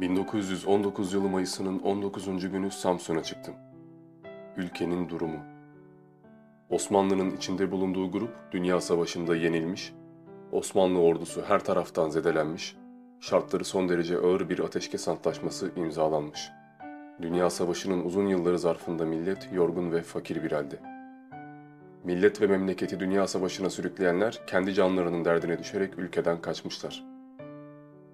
1919 yılı Mayıs'ının 19. günü Samsun'a çıktım. Ülkenin durumu. Osmanlı'nın içinde bulunduğu grup Dünya Savaşı'nda yenilmiş, Osmanlı ordusu her taraftan zedelenmiş, şartları son derece ağır bir ateşkes antlaşması imzalanmış. Dünya Savaşı'nın uzun yılları zarfında millet yorgun ve fakir bir halde. Millet ve memleketi Dünya Savaşı'na sürükleyenler kendi canlarının derdine düşerek ülkeden kaçmışlar.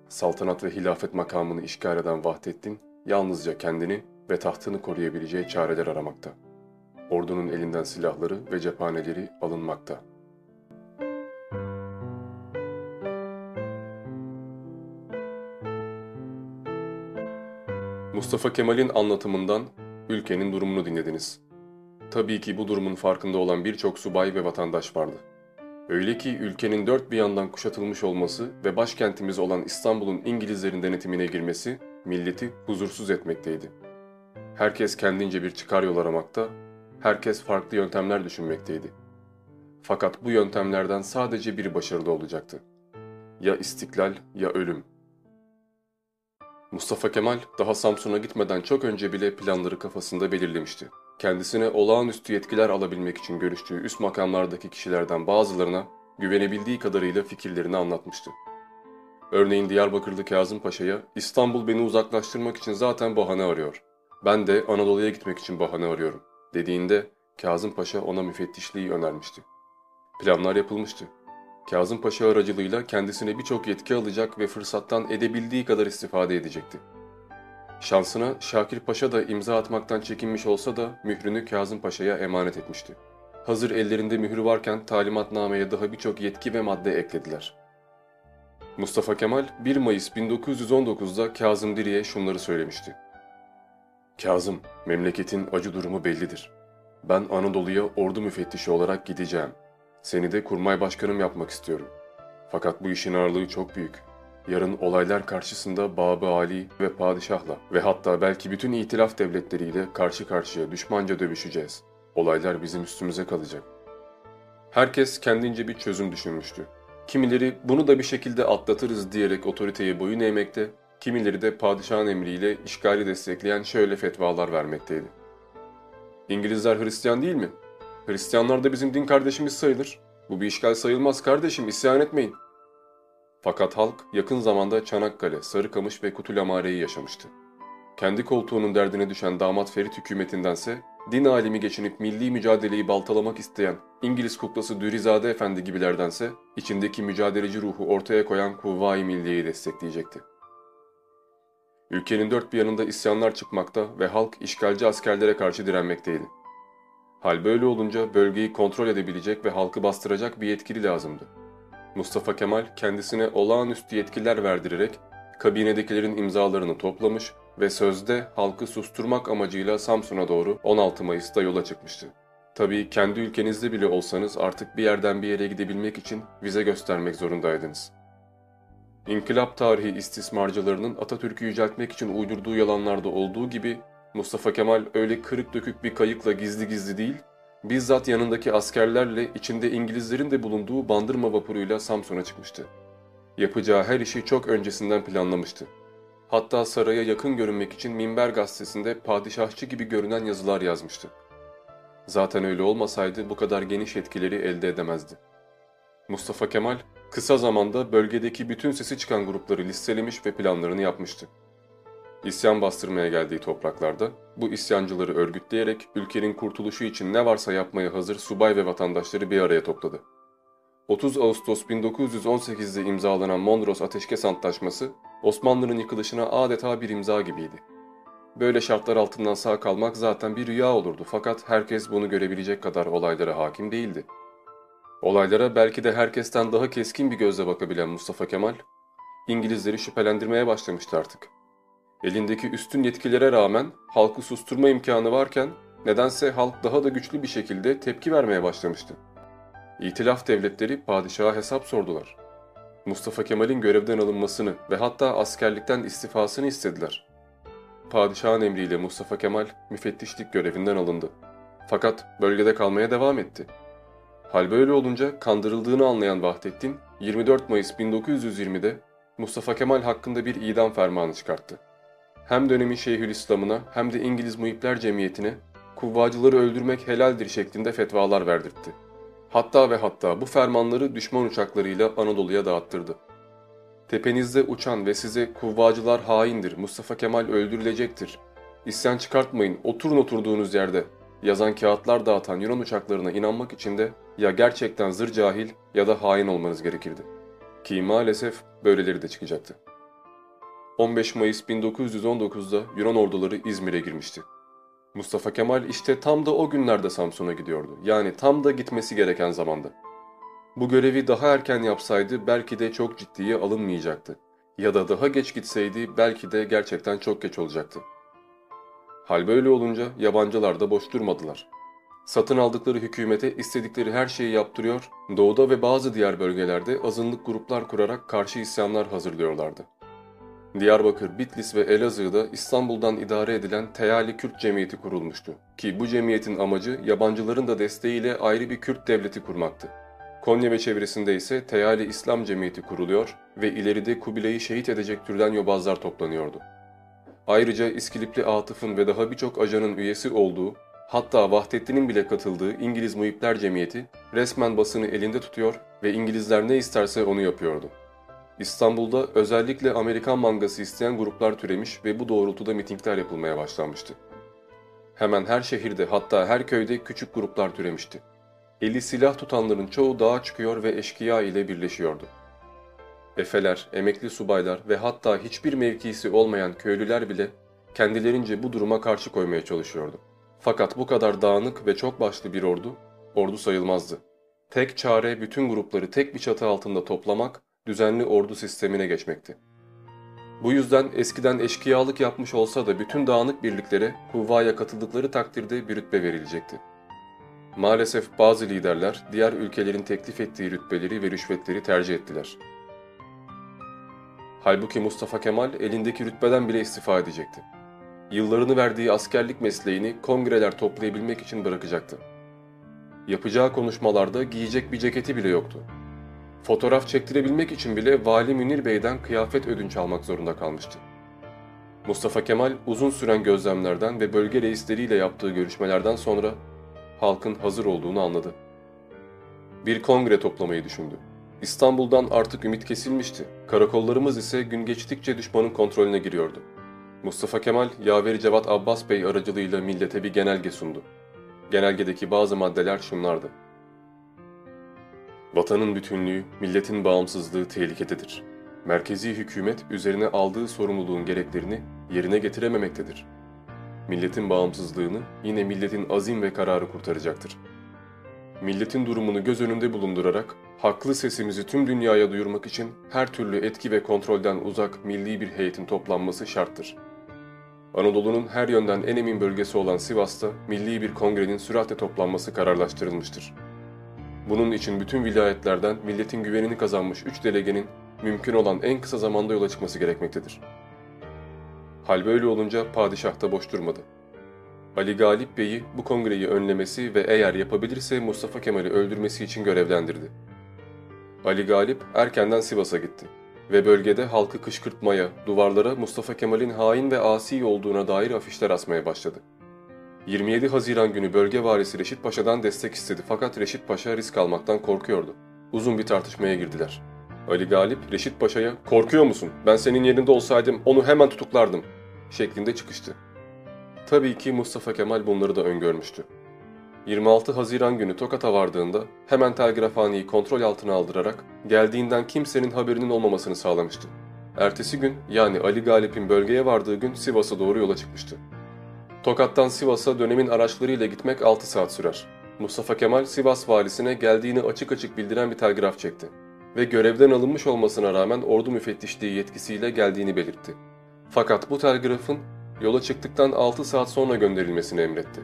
Saltanat ve hilafet makamını işgal eden Vahdettin, yalnızca kendini ve tahtını koruyabileceği çareler aramakta. Ordunun elinden silahları ve cephaneleri alınmakta. Mustafa Kemal'in anlatımından ülkenin durumunu dinlediniz. Tabii ki bu durumun farkında olan birçok subay ve vatandaş vardı. Öyle ki ülkenin dört bir yandan kuşatılmış olması ve başkentimiz olan İstanbul'un İngilizlerin denetimine girmesi milleti huzursuz etmekteydi. Herkes kendince bir çıkar yol aramakta, herkes farklı yöntemler düşünmekteydi. Fakat bu yöntemlerden sadece biri başarılı olacaktı. Ya istiklal ya ölüm. Mustafa Kemal daha Samsun'a gitmeden çok önce bile planları kafasında belirlemişti. Kendisine olağanüstü yetkiler alabilmek için görüştüğü üst makamlardaki kişilerden bazılarına güvenebildiği kadarıyla fikirlerini anlatmıştı. Örneğin Diyarbakırlı Kazım Paşa'ya İstanbul beni uzaklaştırmak için zaten bahane arıyor. Ben de Anadolu'ya gitmek için bahane arıyorum dediğinde Kazım Paşa ona müfettişliği önermişti. Planlar yapılmıştı. Kazım Paşa aracılığıyla kendisine birçok yetki alacak ve fırsattan edebildiği kadar istifade edecekti. Şansına Şakir Paşa da imza atmaktan çekinmiş olsa da mührünü Kazım Paşa'ya emanet etmişti. Hazır ellerinde mührü varken talimatnameye daha birçok yetki ve madde eklediler. Mustafa Kemal 1 Mayıs 1919'da Kazım Diri'ye şunları söylemişti. Kazım, memleketin acı durumu bellidir. Ben Anadolu'ya ordu müfettişi olarak gideceğim. Seni de kurmay başkanım yapmak istiyorum. Fakat bu işin ağırlığı çok büyük. Yarın olaylar karşısında Babı Ali ve padişahla ve hatta belki bütün itilaf devletleriyle karşı karşıya düşmanca dövüşeceğiz. Olaylar bizim üstümüze kalacak. Herkes kendince bir çözüm düşünmüştü. Kimileri bunu da bir şekilde atlatırız diyerek otoriteye boyun eğmekte, kimileri de padişahın emriyle işgali destekleyen şöyle fetvalar vermekteydi. İngilizler Hristiyan değil mi? Hristiyanlar da bizim din kardeşimiz sayılır. Bu bir işgal sayılmaz kardeşim, isyan etmeyin. Fakat halk yakın zamanda Çanakkale, Sarıkamış ve Kutulamare'yi yaşamıştı. Kendi koltuğunun derdine düşen damat Ferit hükümetindense din alimi geçinip milli mücadeleyi baltalamak isteyen İngiliz kuklası Dürizade Efendi gibilerdense içindeki mücadeleci ruhu ortaya koyan Kuvvayi Milliye'yi destekleyecekti. Ülkenin dört bir yanında isyanlar çıkmakta ve halk işgalci askerlere karşı direnmekteydi. Hal böyle olunca bölgeyi kontrol edebilecek ve halkı bastıracak bir yetkili lazımdı. Mustafa Kemal kendisine olağanüstü yetkiler verdirerek kabinedekilerin imzalarını toplamış ve sözde halkı susturmak amacıyla Samsun'a doğru 16 Mayıs'ta yola çıkmıştı. Tabii kendi ülkenizde bile olsanız artık bir yerden bir yere gidebilmek için vize göstermek zorundaydınız. İnkılap tarihi istismarcılarının Atatürk'ü yüceltmek için uydurduğu yalanlarda olduğu gibi Mustafa Kemal öyle kırık dökük bir kayıkla gizli gizli değil, bizzat yanındaki askerlerle içinde İngilizlerin de bulunduğu bandırma vapuruyla Samsun'a çıkmıştı. Yapacağı her işi çok öncesinden planlamıştı. Hatta saraya yakın görünmek için Minber gazetesinde padişahçı gibi görünen yazılar yazmıştı. Zaten öyle olmasaydı bu kadar geniş etkileri elde edemezdi. Mustafa Kemal kısa zamanda bölgedeki bütün sesi çıkan grupları listelemiş ve planlarını yapmıştı. İsyan bastırmaya geldiği topraklarda bu isyancıları örgütleyerek ülkenin kurtuluşu için ne varsa yapmaya hazır subay ve vatandaşları bir araya topladı. 30 Ağustos 1918'de imzalanan Mondros Ateşkes Antlaşması Osmanlı'nın yıkılışına adeta bir imza gibiydi. Böyle şartlar altından sağ kalmak zaten bir rüya olurdu fakat herkes bunu görebilecek kadar olaylara hakim değildi. Olaylara belki de herkesten daha keskin bir gözle bakabilen Mustafa Kemal, İngilizleri şüphelendirmeye başlamıştı artık. Elindeki üstün yetkilere rağmen halkı susturma imkanı varken nedense halk daha da güçlü bir şekilde tepki vermeye başlamıştı. İtilaf devletleri padişaha hesap sordular. Mustafa Kemal'in görevden alınmasını ve hatta askerlikten istifasını istediler. Padişahın emriyle Mustafa Kemal müfettişlik görevinden alındı. Fakat bölgede kalmaya devam etti. Hal böyle olunca kandırıldığını anlayan Vahdettin 24 Mayıs 1920'de Mustafa Kemal hakkında bir idam fermanı çıkarttı. Hem dönemin Şeyhülislam'ına hem de İngiliz Muhipler Cemiyeti'ne kuvvacıları öldürmek helaldir şeklinde fetvalar verdirtti. Hatta ve hatta bu fermanları düşman uçaklarıyla Anadolu'ya dağıttırdı. Tepenizde uçan ve size kuvvacılar haindir, Mustafa Kemal öldürülecektir, isyan çıkartmayın, oturun oturduğunuz yerde yazan kağıtlar dağıtan Yunan uçaklarına inanmak için de ya gerçekten zır cahil ya da hain olmanız gerekirdi. Ki maalesef böyleleri de çıkacaktı. 15 Mayıs 1919'da Yunan orduları İzmir'e girmişti. Mustafa Kemal işte tam da o günlerde Samsun'a gidiyordu. Yani tam da gitmesi gereken zamanda. Bu görevi daha erken yapsaydı belki de çok ciddiye alınmayacaktı. Ya da daha geç gitseydi belki de gerçekten çok geç olacaktı. Hal böyle olunca yabancılar da boş durmadılar. Satın aldıkları hükümete istedikleri her şeyi yaptırıyor, doğuda ve bazı diğer bölgelerde azınlık gruplar kurarak karşı isyanlar hazırlıyorlardı. Diyarbakır, Bitlis ve Elazığ'da İstanbul'dan idare edilen Teyali Kürt Cemiyeti kurulmuştu. Ki bu cemiyetin amacı yabancıların da desteğiyle ayrı bir Kürt devleti kurmaktı. Konya ve çevresinde ise Teyali İslam Cemiyeti kuruluyor ve ileride Kubilay'ı şehit edecek türden yobazlar toplanıyordu. Ayrıca İskilipli Atıf'ın ve daha birçok ajanın üyesi olduğu, hatta Vahdettin'in bile katıldığı İngiliz Muhipler Cemiyeti resmen basını elinde tutuyor ve İngilizler ne isterse onu yapıyordu. İstanbul'da özellikle Amerikan mangası isteyen gruplar türemiş ve bu doğrultuda mitingler yapılmaya başlanmıştı. Hemen her şehirde hatta her köyde küçük gruplar türemişti. Eli silah tutanların çoğu dağa çıkıyor ve eşkıya ile birleşiyordu. Efeler, emekli subaylar ve hatta hiçbir mevkisi olmayan köylüler bile kendilerince bu duruma karşı koymaya çalışıyordu. Fakat bu kadar dağınık ve çok başlı bir ordu, ordu sayılmazdı. Tek çare bütün grupları tek bir çatı altında toplamak, düzenli ordu sistemine geçmekti. Bu yüzden eskiden eşkıyalık yapmış olsa da bütün dağınık birliklere kuvvaya katıldıkları takdirde bir rütbe verilecekti. Maalesef bazı liderler diğer ülkelerin teklif ettiği rütbeleri ve rüşvetleri tercih ettiler. Halbuki Mustafa Kemal elindeki rütbeden bile istifa edecekti. Yıllarını verdiği askerlik mesleğini kongreler toplayabilmek için bırakacaktı. Yapacağı konuşmalarda giyecek bir ceketi bile yoktu. Fotoğraf çektirebilmek için bile Vali Münir Bey'den kıyafet ödünç almak zorunda kalmıştı. Mustafa Kemal uzun süren gözlemlerden ve bölge reisleriyle yaptığı görüşmelerden sonra halkın hazır olduğunu anladı. Bir kongre toplamayı düşündü. İstanbul'dan artık ümit kesilmişti. Karakollarımız ise gün geçtikçe düşmanın kontrolüne giriyordu. Mustafa Kemal, Yaveri Cevat Abbas Bey aracılığıyla millete bir genelge sundu. Genelgedeki bazı maddeler şunlardı. Vatanın bütünlüğü, milletin bağımsızlığı tehlikededir. Merkezi hükümet üzerine aldığı sorumluluğun gereklerini yerine getirememektedir. Milletin bağımsızlığını yine milletin azim ve kararı kurtaracaktır. Milletin durumunu göz önünde bulundurarak haklı sesimizi tüm dünyaya duyurmak için her türlü etki ve kontrolden uzak milli bir heyetin toplanması şarttır. Anadolu'nun her yönden en emin bölgesi olan Sivas'ta milli bir kongrenin süratle toplanması kararlaştırılmıştır. Bunun için bütün vilayetlerden milletin güvenini kazanmış üç delegenin mümkün olan en kısa zamanda yola çıkması gerekmektedir. Hal böyle olunca padişah da boş durmadı. Ali Galip Bey'i bu kongreyi önlemesi ve eğer yapabilirse Mustafa Kemal'i öldürmesi için görevlendirdi. Ali Galip erkenden Sivas'a gitti ve bölgede halkı kışkırtmaya, duvarlara Mustafa Kemal'in hain ve asi olduğuna dair afişler asmaya başladı. 27 Haziran günü bölge valisi Reşit Paşa'dan destek istedi fakat Reşit Paşa risk almaktan korkuyordu. Uzun bir tartışmaya girdiler. Ali Galip Reşit Paşa'ya ''Korkuyor musun? Ben senin yerinde olsaydım onu hemen tutuklardım.'' şeklinde çıkıştı. Tabii ki Mustafa Kemal bunları da öngörmüştü. 26 Haziran günü Tokat'a vardığında hemen telgrafhaneyi kontrol altına aldırarak geldiğinden kimsenin haberinin olmamasını sağlamıştı. Ertesi gün yani Ali Galip'in bölgeye vardığı gün Sivas'a doğru yola çıkmıştı. Tokat'tan Sivas'a dönemin araçlarıyla gitmek 6 saat sürer. Mustafa Kemal Sivas valisine geldiğini açık açık bildiren bir telgraf çekti ve görevden alınmış olmasına rağmen ordu müfettişliği yetkisiyle geldiğini belirtti. Fakat bu telgrafın yola çıktıktan 6 saat sonra gönderilmesini emretti.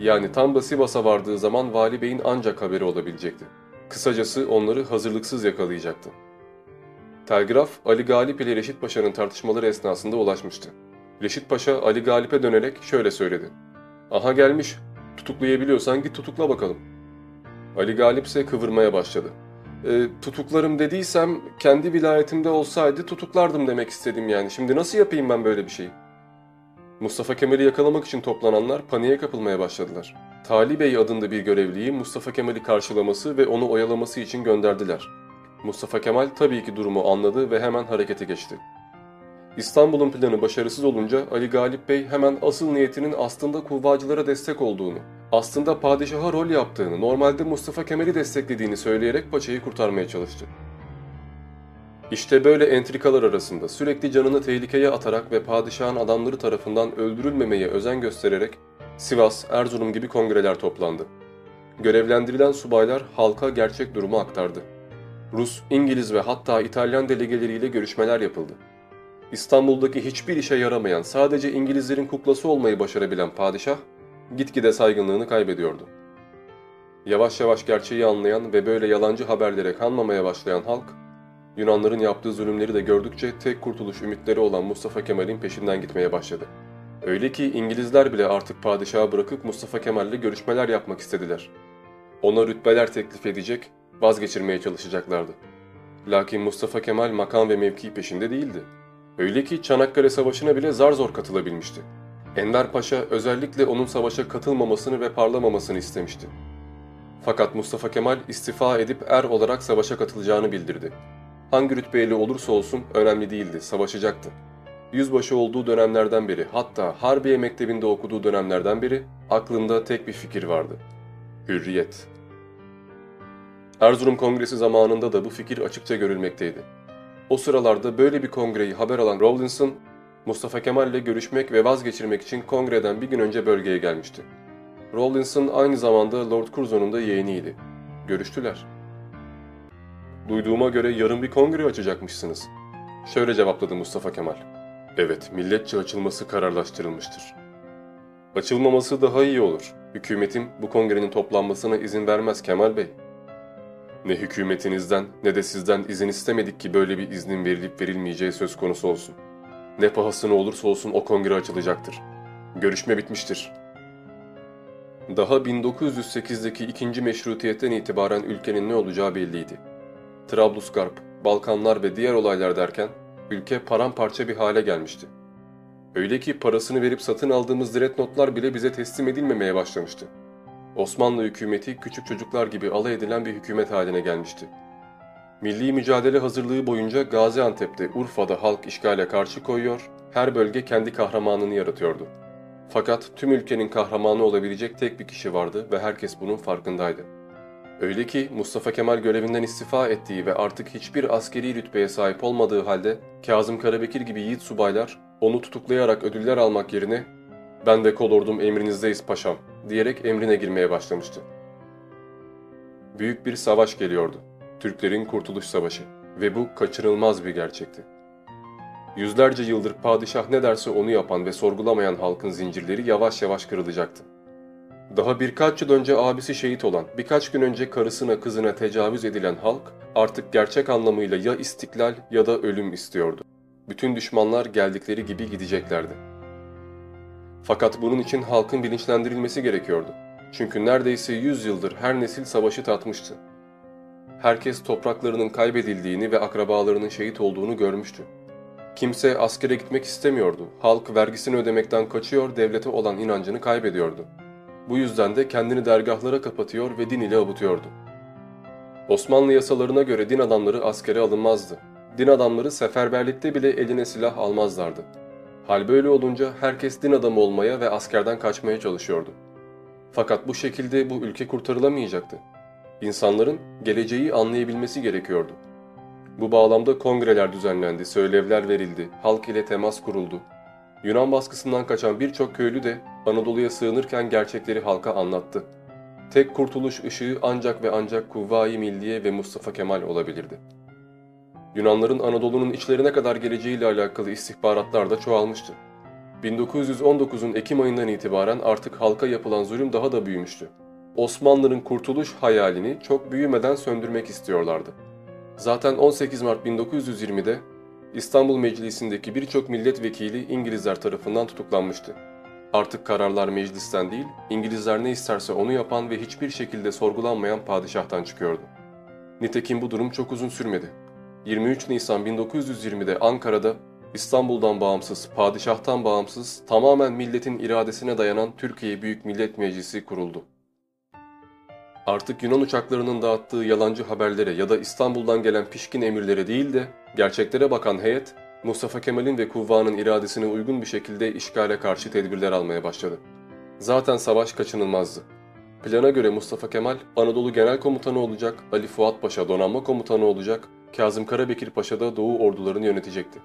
Yani tam da Sivas'a vardığı zaman Vali Bey'in ancak haberi olabilecekti. Kısacası onları hazırlıksız yakalayacaktı. Telgraf Ali Galip ile Reşit Paşa'nın tartışmaları esnasında ulaşmıştı. Reşit Paşa Ali Galip'e dönerek şöyle söyledi. Aha gelmiş, tutuklayabiliyorsan git tutukla bakalım. Ali Galip ise kıvırmaya başladı. E, tutuklarım dediysem kendi vilayetimde olsaydı tutuklardım demek istedim yani. Şimdi nasıl yapayım ben böyle bir şeyi? Mustafa Kemal'i yakalamak için toplananlar paniğe kapılmaya başladılar. Tali Bey adında bir görevliyi Mustafa Kemal'i karşılaması ve onu oyalaması için gönderdiler. Mustafa Kemal tabii ki durumu anladı ve hemen harekete geçti. İstanbul'un planı başarısız olunca Ali Galip Bey hemen asıl niyetinin aslında kuvvacılara destek olduğunu, aslında padişaha rol yaptığını, normalde Mustafa Kemal'i desteklediğini söyleyerek paçayı kurtarmaya çalıştı. İşte böyle entrikalar arasında sürekli canını tehlikeye atarak ve padişahın adamları tarafından öldürülmemeye özen göstererek Sivas, Erzurum gibi kongreler toplandı. Görevlendirilen subaylar halka gerçek durumu aktardı. Rus, İngiliz ve hatta İtalyan delegeleriyle görüşmeler yapıldı. İstanbul'daki hiçbir işe yaramayan, sadece İngilizlerin kuklası olmayı başarabilen padişah, gitgide saygınlığını kaybediyordu. Yavaş yavaş gerçeği anlayan ve böyle yalancı haberlere kanmamaya başlayan halk, Yunanların yaptığı zulümleri de gördükçe tek kurtuluş ümitleri olan Mustafa Kemal'in peşinden gitmeye başladı. Öyle ki İngilizler bile artık padişahı bırakıp Mustafa Kemal'le görüşmeler yapmak istediler. Ona rütbeler teklif edecek, vazgeçirmeye çalışacaklardı. Lakin Mustafa Kemal makam ve mevki peşinde değildi. Öyle ki Çanakkale Savaşı'na bile zar zor katılabilmişti. Enver Paşa özellikle onun savaşa katılmamasını ve parlamamasını istemişti. Fakat Mustafa Kemal istifa edip er olarak savaşa katılacağını bildirdi. Hangi rütbeyle olursa olsun önemli değildi, savaşacaktı. Yüzbaşı olduğu dönemlerden beri, hatta Harbiye Mektebi'nde okuduğu dönemlerden beri aklında tek bir fikir vardı. Hürriyet. Erzurum Kongresi zamanında da bu fikir açıkça görülmekteydi. O sıralarda böyle bir kongreyi haber alan Rawlinson, Mustafa Kemal ile görüşmek ve vazgeçirmek için kongreden bir gün önce bölgeye gelmişti. Rawlinson aynı zamanda Lord Curzon'un da yeğeniydi. Görüştüler. Duyduğuma göre yarın bir kongre açacakmışsınız. Şöyle cevapladı Mustafa Kemal. Evet, milletçe açılması kararlaştırılmıştır. Açılmaması daha iyi olur. Hükümetim bu kongrenin toplanmasına izin vermez Kemal Bey. Ne hükümetinizden ne de sizden izin istemedik ki böyle bir iznin verilip verilmeyeceği söz konusu olsun. Ne pahasına olursa olsun o kongre açılacaktır. Görüşme bitmiştir. Daha 1908'deki ikinci meşrutiyetten itibaren ülkenin ne olacağı belliydi. Trablusgarp, Balkanlar ve diğer olaylar derken ülke paramparça bir hale gelmişti. Öyle ki parasını verip satın aldığımız dreadnoughtlar bile bize teslim edilmemeye başlamıştı. Osmanlı hükümeti küçük çocuklar gibi alay edilen bir hükümet haline gelmişti. Milli mücadele hazırlığı boyunca Gaziantep'te, Urfa'da halk işgale karşı koyuyor, her bölge kendi kahramanını yaratıyordu. Fakat tüm ülkenin kahramanı olabilecek tek bir kişi vardı ve herkes bunun farkındaydı. Öyle ki Mustafa Kemal görevinden istifa ettiği ve artık hiçbir askeri rütbeye sahip olmadığı halde Kazım Karabekir gibi yiğit subaylar onu tutuklayarak ödüller almak yerine ''Ben ve kolordum emrinizdeyiz paşam'' diyerek emrine girmeye başlamıştı. Büyük bir savaş geliyordu. Türklerin Kurtuluş Savaşı ve bu kaçırılmaz bir gerçekti. Yüzlerce yıldır padişah ne derse onu yapan ve sorgulamayan halkın zincirleri yavaş yavaş kırılacaktı. Daha birkaç yıl önce abisi şehit olan, birkaç gün önce karısına kızına tecavüz edilen halk artık gerçek anlamıyla ya istiklal ya da ölüm istiyordu. Bütün düşmanlar geldikleri gibi gideceklerdi. Fakat bunun için halkın bilinçlendirilmesi gerekiyordu. Çünkü neredeyse 100 yıldır her nesil savaşı tatmıştı. Herkes topraklarının kaybedildiğini ve akrabalarının şehit olduğunu görmüştü. Kimse askere gitmek istemiyordu. Halk vergisini ödemekten kaçıyor, devlete olan inancını kaybediyordu. Bu yüzden de kendini dergahlara kapatıyor ve din ile avutuyordu. Osmanlı yasalarına göre din adamları askere alınmazdı. Din adamları seferberlikte bile eline silah almazlardı. Hal böyle olunca herkes din adamı olmaya ve askerden kaçmaya çalışıyordu. Fakat bu şekilde bu ülke kurtarılamayacaktı. İnsanların geleceği anlayabilmesi gerekiyordu. Bu bağlamda kongreler düzenlendi, söylevler verildi, halk ile temas kuruldu. Yunan baskısından kaçan birçok köylü de Anadolu'ya sığınırken gerçekleri halka anlattı. Tek kurtuluş ışığı ancak ve ancak Kuvvayi Milliye ve Mustafa Kemal olabilirdi. Yunanların Anadolu'nun içlerine kadar geleceğiyle alakalı istihbaratlar da çoğalmıştı. 1919'un Ekim ayından itibaren artık halka yapılan zulüm daha da büyümüştü. Osmanlı'nın kurtuluş hayalini çok büyümeden söndürmek istiyorlardı. Zaten 18 Mart 1920'de İstanbul Meclisi'ndeki birçok milletvekili İngilizler tarafından tutuklanmıştı. Artık kararlar meclisten değil, İngilizler ne isterse onu yapan ve hiçbir şekilde sorgulanmayan padişahtan çıkıyordu. Nitekim bu durum çok uzun sürmedi. 23 Nisan 1920'de Ankara'da İstanbul'dan bağımsız, padişahtan bağımsız, tamamen milletin iradesine dayanan Türkiye Büyük Millet Meclisi kuruldu. Artık Yunan uçaklarının dağıttığı yalancı haberlere ya da İstanbul'dan gelen pişkin emirlere değil de gerçeklere bakan heyet, Mustafa Kemal'in ve kuvvanın iradesine uygun bir şekilde işgale karşı tedbirler almaya başladı. Zaten savaş kaçınılmazdı. Plana göre Mustafa Kemal Anadolu Genel Komutanı olacak, Ali Fuat Paşa donanma komutanı olacak, Kazım Karabekir Paşa da Doğu ordularını yönetecekti.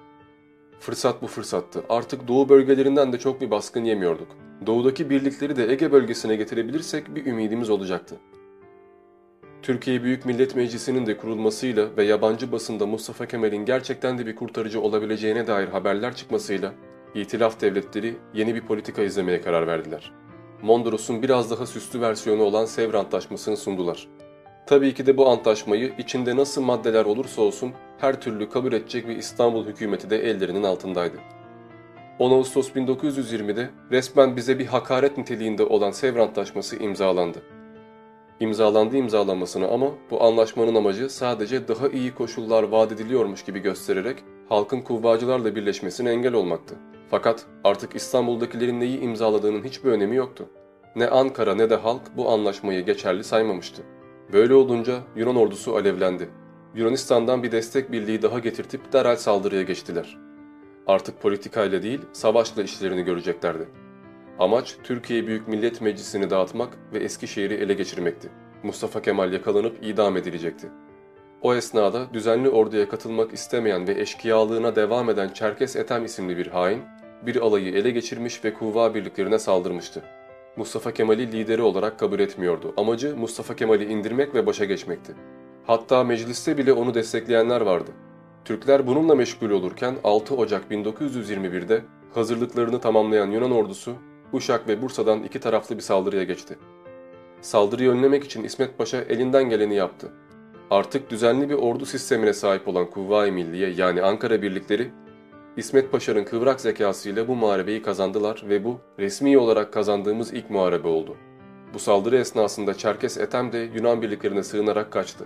Fırsat bu fırsattı. Artık Doğu bölgelerinden de çok bir baskın yemiyorduk. Doğudaki birlikleri de Ege bölgesine getirebilirsek bir ümidimiz olacaktı. Türkiye Büyük Millet Meclisi'nin de kurulmasıyla ve yabancı basında Mustafa Kemal'in gerçekten de bir kurtarıcı olabileceğine dair haberler çıkmasıyla İtilaf devletleri yeni bir politika izlemeye karar verdiler. Mondros'un biraz daha süslü versiyonu olan Sevr Antlaşması'nı sundular. Tabii ki de bu antlaşmayı içinde nasıl maddeler olursa olsun her türlü kabul edecek ve İstanbul hükümeti de ellerinin altındaydı. 10 Ağustos 1920'de resmen bize bir hakaret niteliğinde olan Sevr Antlaşması imzalandı. İmzalandı imzalanmasını ama bu anlaşmanın amacı sadece daha iyi koşullar vaat ediliyormuş gibi göstererek halkın kuvvacılarla birleşmesine engel olmaktı. Fakat artık İstanbul'dakilerin neyi imzaladığının hiçbir önemi yoktu. Ne Ankara ne de halk bu anlaşmayı geçerli saymamıştı. Böyle olunca Yunan ordusu alevlendi. Yunanistan'dan bir destek birliği daha getirtip derhal saldırıya geçtiler. Artık politikayla değil, savaşla işlerini göreceklerdi. Amaç Türkiye Büyük Millet Meclisi'ni dağıtmak ve Eskişehir'i ele geçirmekti. Mustafa Kemal yakalanıp idam edilecekti. O esnada düzenli orduya katılmak istemeyen ve eşkıyalığına devam eden Çerkes Etem isimli bir hain, bir alayı ele geçirmiş ve kuvva birliklerine saldırmıştı. Mustafa Kemal'i lideri olarak kabul etmiyordu. Amacı Mustafa Kemal'i indirmek ve başa geçmekti. Hatta mecliste bile onu destekleyenler vardı. Türkler bununla meşgul olurken 6 Ocak 1921'de hazırlıklarını tamamlayan Yunan ordusu Uşak ve Bursa'dan iki taraflı bir saldırıya geçti. Saldırıyı önlemek için İsmet Paşa elinden geleni yaptı. Artık düzenli bir ordu sistemine sahip olan Kuvvayi Milliye yani Ankara birlikleri İsmet Paşa'nın kıvrak zekasıyla bu muharebeyi kazandılar ve bu resmi olarak kazandığımız ilk muharebe oldu. Bu saldırı esnasında Çerkes Etem de Yunan birliklerine sığınarak kaçtı.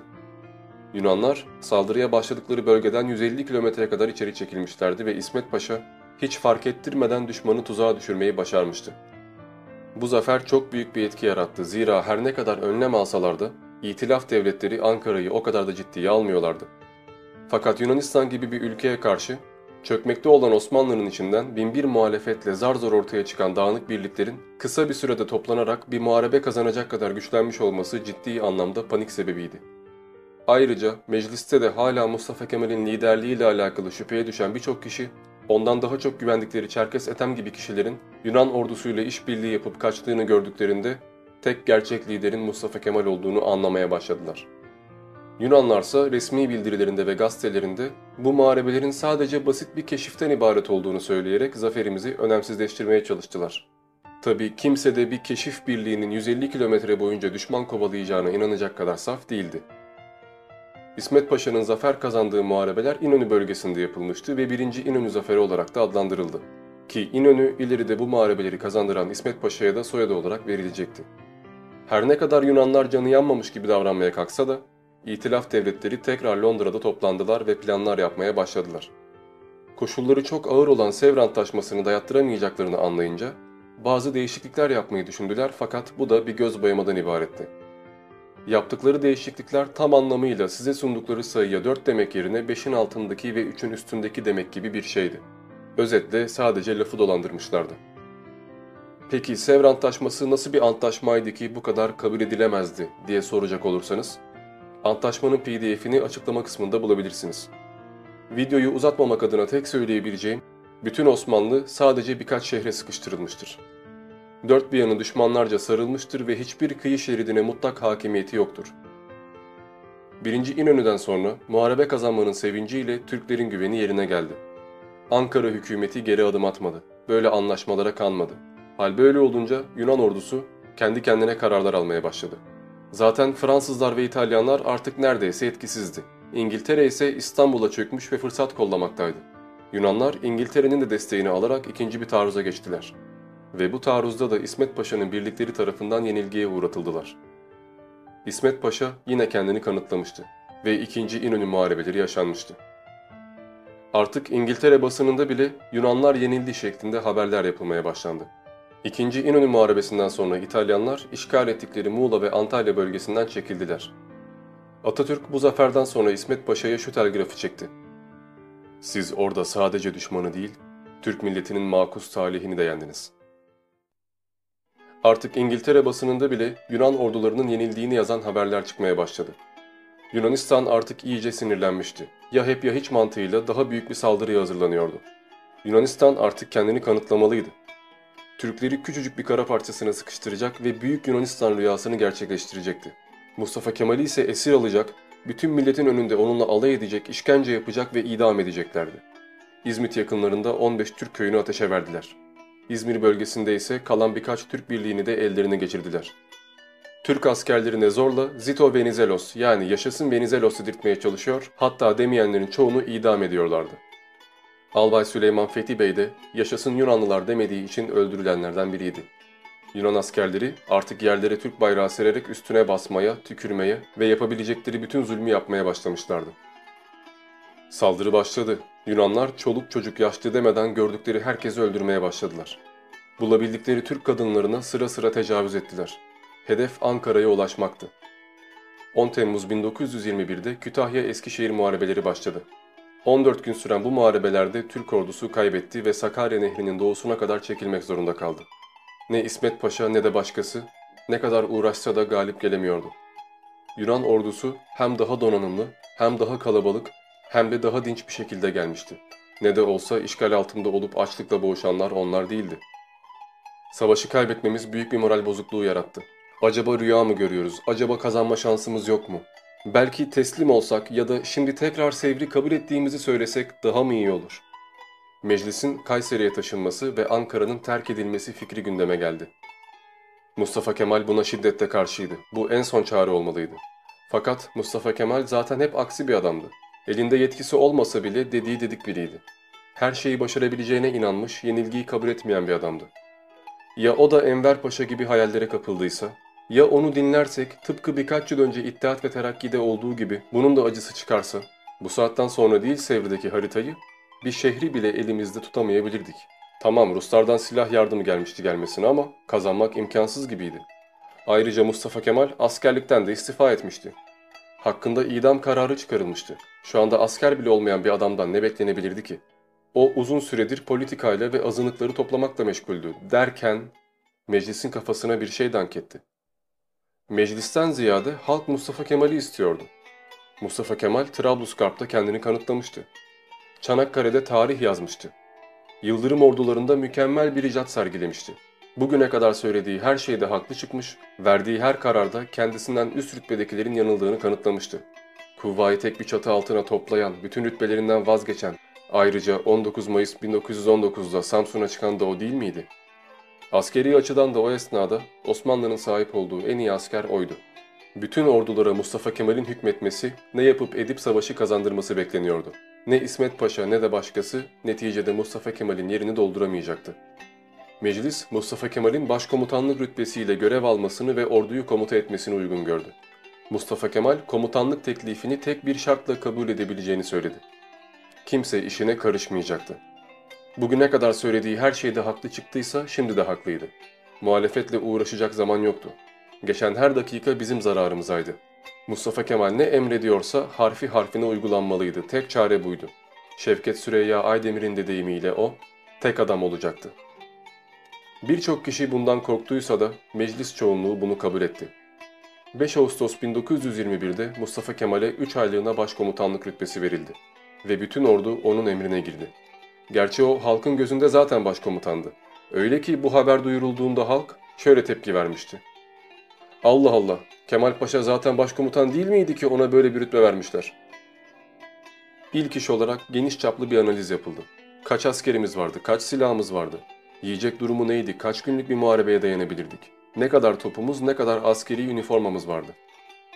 Yunanlar saldırıya başladıkları bölgeden 150 kilometreye kadar içeri çekilmişlerdi ve İsmet Paşa hiç fark ettirmeden düşmanı tuzağa düşürmeyi başarmıştı. Bu zafer çok büyük bir etki yarattı zira her ne kadar önlem alsalar da İtilaf devletleri Ankara'yı o kadar da ciddiye almıyorlardı. Fakat Yunanistan gibi bir ülkeye karşı çökmekte olan Osmanlı'nın içinden binbir muhalefetle zar zor ortaya çıkan dağınık birliklerin kısa bir sürede toplanarak bir muharebe kazanacak kadar güçlenmiş olması ciddi anlamda panik sebebiydi. Ayrıca mecliste de hala Mustafa Kemal'in liderliğiyle alakalı şüpheye düşen birçok kişi ondan daha çok güvendikleri Çerkes Etem gibi kişilerin Yunan ordusuyla işbirliği yapıp kaçtığını gördüklerinde tek gerçek liderin Mustafa Kemal olduğunu anlamaya başladılar. Yunanlarsa resmi bildirilerinde ve gazetelerinde bu muharebelerin sadece basit bir keşiften ibaret olduğunu söyleyerek zaferimizi önemsizleştirmeye çalıştılar. Tabi kimse de bir keşif birliğinin 150 kilometre boyunca düşman kovalayacağına inanacak kadar saf değildi. İsmet Paşa'nın zafer kazandığı muharebeler İnönü bölgesinde yapılmıştı ve 1. İnönü Zaferi olarak da adlandırıldı. Ki İnönü ileride bu muharebeleri kazandıran İsmet Paşa'ya da soyadı olarak verilecekti. Her ne kadar Yunanlar canı yanmamış gibi davranmaya kalksa da İtilaf devletleri tekrar Londra'da toplandılar ve planlar yapmaya başladılar. Koşulları çok ağır olan Sevr Antlaşması'nı dayattıramayacaklarını anlayınca bazı değişiklikler yapmayı düşündüler fakat bu da bir göz boyamadan ibaretti. Yaptıkları değişiklikler tam anlamıyla size sundukları sayıya 4 demek yerine 5'in altındaki ve 3'ün üstündeki demek gibi bir şeydi. Özetle sadece lafı dolandırmışlardı. Peki Sevr Antlaşması nasıl bir antlaşmaydı ki bu kadar kabul edilemezdi diye soracak olursanız, antlaşmanın pdf'ini açıklama kısmında bulabilirsiniz. Videoyu uzatmamak adına tek söyleyebileceğim, bütün Osmanlı sadece birkaç şehre sıkıştırılmıştır. Dört bir yanı düşmanlarca sarılmıştır ve hiçbir kıyı şeridine mutlak hakimiyeti yoktur. Birinci İnönü'den sonra muharebe kazanmanın sevinciyle Türklerin güveni yerine geldi. Ankara hükümeti geri adım atmadı. Böyle anlaşmalara kanmadı. Hal böyle olunca Yunan ordusu kendi kendine kararlar almaya başladı. Zaten Fransızlar ve İtalyanlar artık neredeyse etkisizdi. İngiltere ise İstanbul'a çökmüş ve fırsat kollamaktaydı. Yunanlar İngiltere'nin de desteğini alarak ikinci bir taarruza geçtiler. Ve bu taarruzda da İsmet Paşa'nın birlikleri tarafından yenilgiye uğratıldılar. İsmet Paşa yine kendini kanıtlamıştı ve ikinci İnönü muharebeleri yaşanmıştı. Artık İngiltere basınında bile Yunanlar yenildi şeklinde haberler yapılmaya başlandı. İkinci İnönü Muharebesi'nden sonra İtalyanlar işgal ettikleri Muğla ve Antalya bölgesinden çekildiler. Atatürk bu zaferden sonra İsmet Paşa'ya şu telgrafı çekti. Siz orada sadece düşmanı değil, Türk milletinin makus talihini de yendiniz. Artık İngiltere basınında bile Yunan ordularının yenildiğini yazan haberler çıkmaya başladı. Yunanistan artık iyice sinirlenmişti. Ya hep ya hiç mantığıyla daha büyük bir saldırıya hazırlanıyordu. Yunanistan artık kendini kanıtlamalıydı. Türkleri küçücük bir kara parçasına sıkıştıracak ve Büyük Yunanistan rüyasını gerçekleştirecekti. Mustafa Kemal'i ise esir alacak, bütün milletin önünde onunla alay edecek, işkence yapacak ve idam edeceklerdi. İzmit yakınlarında 15 Türk köyünü ateşe verdiler. İzmir bölgesinde ise kalan birkaç Türk birliğini de ellerine geçirdiler. Türk askerlerine zorla Zito Venizelos yani yaşasın Venizelos dedirtmeye çalışıyor, hatta demeyenlerin çoğunu idam ediyorlardı. Albay Süleyman Fethi Bey de yaşasın Yunanlılar demediği için öldürülenlerden biriydi. Yunan askerleri artık yerlere Türk bayrağı sererek üstüne basmaya, tükürmeye ve yapabilecekleri bütün zulmü yapmaya başlamışlardı. Saldırı başladı. Yunanlar çoluk çocuk yaşlı demeden gördükleri herkesi öldürmeye başladılar. Bulabildikleri Türk kadınlarına sıra sıra tecavüz ettiler. Hedef Ankara'ya ulaşmaktı. 10 Temmuz 1921'de Kütahya-Eskişehir muharebeleri başladı. 14 gün süren bu muharebelerde Türk ordusu kaybetti ve Sakarya Nehri'nin doğusuna kadar çekilmek zorunda kaldı. Ne İsmet Paşa ne de başkası ne kadar uğraşsa da galip gelemiyordu. Yunan ordusu hem daha donanımlı, hem daha kalabalık, hem de daha dinç bir şekilde gelmişti. Ne de olsa işgal altında olup açlıkla boğuşanlar onlar değildi. Savaşı kaybetmemiz büyük bir moral bozukluğu yarattı. Acaba rüya mı görüyoruz? Acaba kazanma şansımız yok mu? Belki teslim olsak ya da şimdi tekrar Sevr'i kabul ettiğimizi söylesek daha mı iyi olur? Meclisin Kayseri'ye taşınması ve Ankara'nın terk edilmesi fikri gündeme geldi. Mustafa Kemal buna şiddetle karşıydı. Bu en son çare olmalıydı. Fakat Mustafa Kemal zaten hep aksi bir adamdı. Elinde yetkisi olmasa bile dediği dedik biriydi. Her şeyi başarabileceğine inanmış, yenilgiyi kabul etmeyen bir adamdı. Ya o da Enver Paşa gibi hayallere kapıldıysa, ya onu dinlersek tıpkı birkaç yıl önce İttihat ve Terakki'de olduğu gibi bunun da acısı çıkarsa, bu saatten sonra değil Sevr'deki haritayı, bir şehri bile elimizde tutamayabilirdik. Tamam Ruslardan silah yardımı gelmişti gelmesine ama kazanmak imkansız gibiydi. Ayrıca Mustafa Kemal askerlikten de istifa etmişti. Hakkında idam kararı çıkarılmıştı. Şu anda asker bile olmayan bir adamdan ne beklenebilirdi ki? O uzun süredir politikayla ve azınlıkları toplamakla meşguldü derken meclisin kafasına bir şey dank etti. Meclisten ziyade halk Mustafa Kemal'i istiyordu. Mustafa Kemal Trablusgarp'ta kendini kanıtlamıştı. Çanakkale'de tarih yazmıştı. Yıldırım ordularında mükemmel bir icat sergilemişti. Bugüne kadar söylediği her şeyde haklı çıkmış, verdiği her kararda kendisinden üst rütbedekilerin yanıldığını kanıtlamıştı. Kuvvayı tek bir çatı altına toplayan, bütün rütbelerinden vazgeçen, ayrıca 19 Mayıs 1919'da Samsun'a çıkan da o değil miydi? Askeri açıdan da o esnada Osmanlı'nın sahip olduğu en iyi asker oydu. Bütün ordulara Mustafa Kemal'in hükmetmesi, ne yapıp edip savaşı kazandırması bekleniyordu. Ne İsmet Paşa ne de başkası neticede Mustafa Kemal'in yerini dolduramayacaktı. Meclis, Mustafa Kemal'in başkomutanlık rütbesiyle görev almasını ve orduyu komuta etmesini uygun gördü. Mustafa Kemal, komutanlık teklifini tek bir şartla kabul edebileceğini söyledi. Kimse işine karışmayacaktı. Bugüne kadar söylediği her şeyde haklı çıktıysa şimdi de haklıydı. Muhalefetle uğraşacak zaman yoktu. Geçen her dakika bizim zararımızaydı. Mustafa Kemal ne emrediyorsa harfi harfine uygulanmalıydı. Tek çare buydu. Şevket Süreyya Aydemir'in de deyimiyle o, tek adam olacaktı. Birçok kişi bundan korktuysa da meclis çoğunluğu bunu kabul etti. 5 Ağustos 1921'de Mustafa Kemal'e 3 aylığına başkomutanlık rütbesi verildi ve bütün ordu onun emrine girdi. Gerçi o halkın gözünde zaten başkomutandı. Öyle ki bu haber duyurulduğunda halk şöyle tepki vermişti. Allah Allah, Kemal Paşa zaten başkomutan değil miydi ki ona böyle bir rütbe vermişler? İlk iş olarak geniş çaplı bir analiz yapıldı. Kaç askerimiz vardı, kaç silahımız vardı, yiyecek durumu neydi, kaç günlük bir muharebeye dayanabilirdik, ne kadar topumuz, ne kadar askeri üniformamız vardı.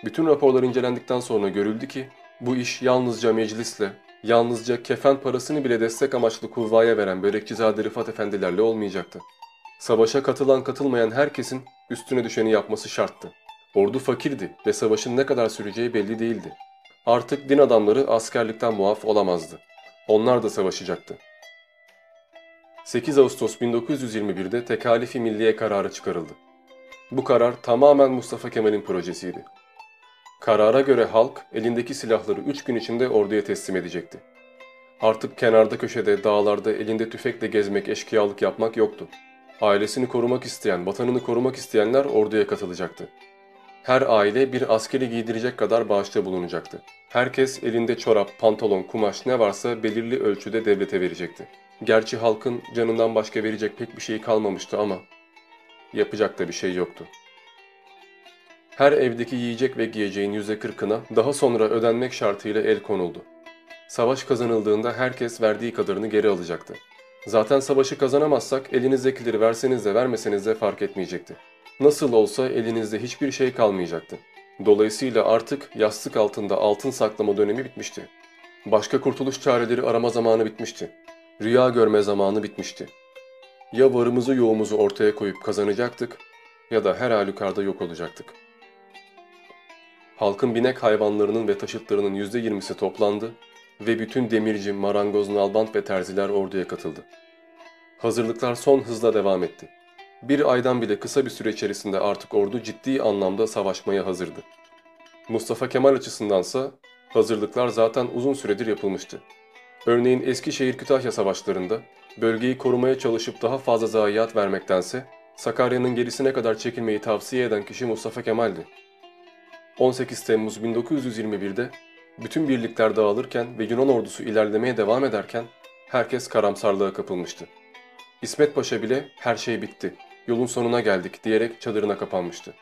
Bütün raporlar incelendikten sonra görüldü ki bu iş yalnızca meclisle, yalnızca kefen parasını bile destek amaçlı kuvvaya veren Börekçizade Rıfat Efendilerle olmayacaktı. Savaşa katılan katılmayan herkesin üstüne düşeni yapması şarttı. Ordu fakirdi ve savaşın ne kadar süreceği belli değildi. Artık din adamları askerlikten muaf olamazdı. Onlar da savaşacaktı. 8 Ağustos 1921'de tekalifi milliye kararı çıkarıldı. Bu karar tamamen Mustafa Kemal'in projesiydi. Karara göre halk elindeki silahları 3 gün içinde orduya teslim edecekti. Artık kenarda köşede, dağlarda elinde tüfekle gezmek, eşkıyalık yapmak yoktu. Ailesini korumak isteyen, vatanını korumak isteyenler orduya katılacaktı. Her aile bir askeri giydirecek kadar bağışta bulunacaktı. Herkes elinde çorap, pantolon, kumaş ne varsa belirli ölçüde devlete verecekti. Gerçi halkın canından başka verecek pek bir şey kalmamıştı ama yapacak da bir şey yoktu. Her evdeki yiyecek ve giyeceğin yüzde kırkına daha sonra ödenmek şartıyla el konuldu. Savaş kazanıldığında herkes verdiği kadarını geri alacaktı. Zaten savaşı kazanamazsak elinizdekileri verseniz de vermeseniz de fark etmeyecekti. Nasıl olsa elinizde hiçbir şey kalmayacaktı. Dolayısıyla artık yastık altında altın saklama dönemi bitmişti. Başka kurtuluş çareleri arama zamanı bitmişti. Rüya görme zamanı bitmişti. Ya varımızı yoğumuzu ortaya koyup kazanacaktık ya da her halükarda yok olacaktık. Halkın binek hayvanlarının ve taşıtlarının yüzde yirmisi toplandı ve bütün demirci, marangoz, nalbant ve terziler orduya katıldı. Hazırlıklar son hızla devam etti. Bir aydan bile kısa bir süre içerisinde artık ordu ciddi anlamda savaşmaya hazırdı. Mustafa Kemal açısındansa hazırlıklar zaten uzun süredir yapılmıştı. Örneğin Eskişehir Kütahya savaşlarında bölgeyi korumaya çalışıp daha fazla zayiat vermektense Sakarya'nın gerisine kadar çekilmeyi tavsiye eden kişi Mustafa Kemal'di. 18 Temmuz 1921'de bütün birlikler dağılırken ve Yunan ordusu ilerlemeye devam ederken herkes karamsarlığa kapılmıştı. İsmet Paşa bile her şey bitti, yolun sonuna geldik diyerek çadırına kapanmıştı.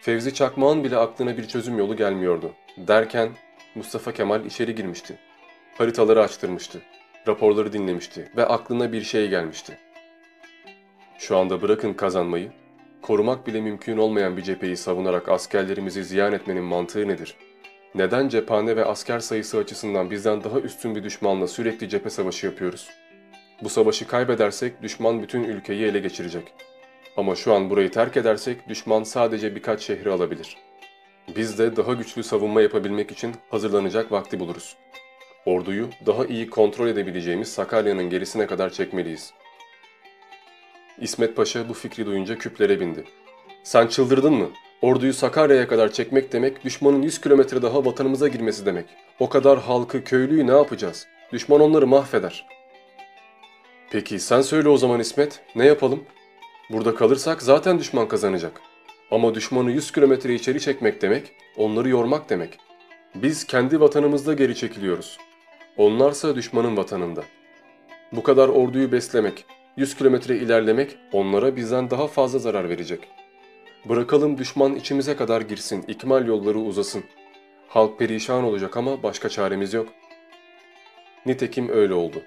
Fevzi Çakmağ'ın bile aklına bir çözüm yolu gelmiyordu. Derken Mustafa Kemal içeri girmişti. Haritaları açtırmıştı. Raporları dinlemişti ve aklına bir şey gelmişti. Şu anda bırakın kazanmayı, korumak bile mümkün olmayan bir cepheyi savunarak askerlerimizi ziyan etmenin mantığı nedir? Neden cephane ve asker sayısı açısından bizden daha üstün bir düşmanla sürekli cephe savaşı yapıyoruz? Bu savaşı kaybedersek düşman bütün ülkeyi ele geçirecek. Ama şu an burayı terk edersek düşman sadece birkaç şehri alabilir. Biz de daha güçlü savunma yapabilmek için hazırlanacak vakti buluruz. Orduyu daha iyi kontrol edebileceğimiz Sakarya'nın gerisine kadar çekmeliyiz. İsmet Paşa bu fikri duyunca küplere bindi. Sen çıldırdın mı? Orduyu Sakarya'ya kadar çekmek demek, düşmanın 100 kilometre daha vatanımıza girmesi demek. O kadar halkı, köylüyü ne yapacağız? Düşman onları mahveder. Peki sen söyle o zaman İsmet, ne yapalım? Burada kalırsak zaten düşman kazanacak. Ama düşmanı 100 kilometre içeri çekmek demek, onları yormak demek. Biz kendi vatanımızda geri çekiliyoruz. Onlarsa düşmanın vatanında. Bu kadar orduyu beslemek, 100 kilometre ilerlemek onlara bizden daha fazla zarar verecek. Bırakalım düşman içimize kadar girsin, ikmal yolları uzasın. Halk perişan olacak ama başka çaremiz yok. Nitekim öyle oldu.